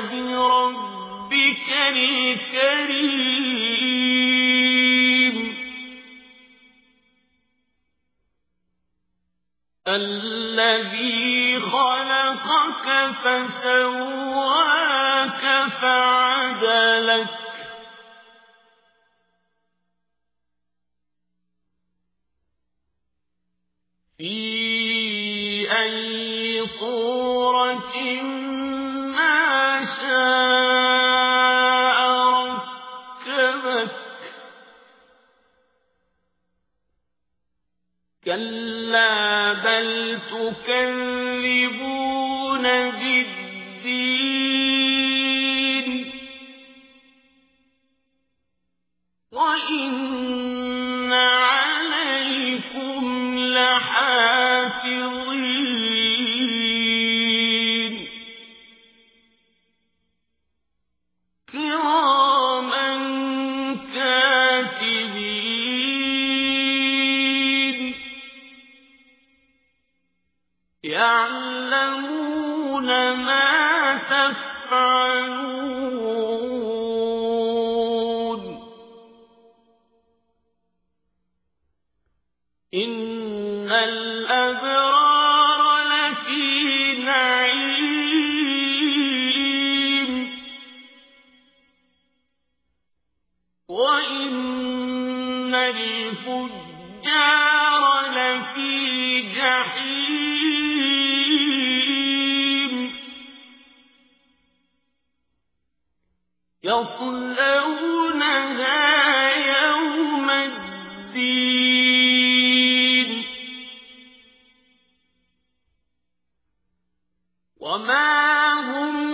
بربك الكريم. الذي خلقك فسواك فعدلك. في أي صورة كلا بل تكذبون بالدين تفعلون. إن الأبرار لفي نعيم. وإن الفجار لفي جحيم. يصلونها يوم الدين. وما هم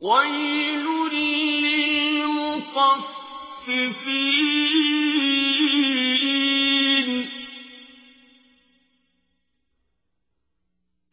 ويل للمطففين.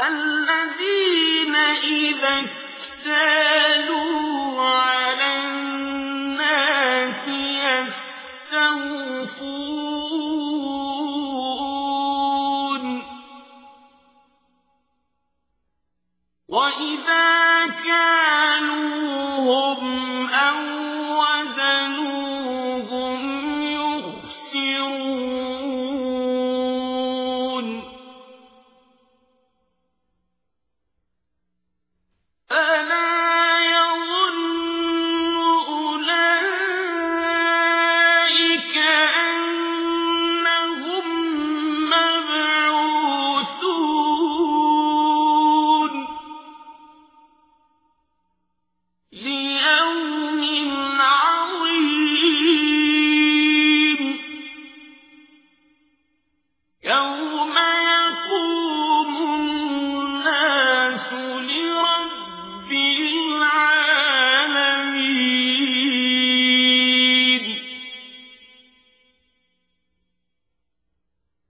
الذين إذا اكتالوا على الناس يستوفون. وإذا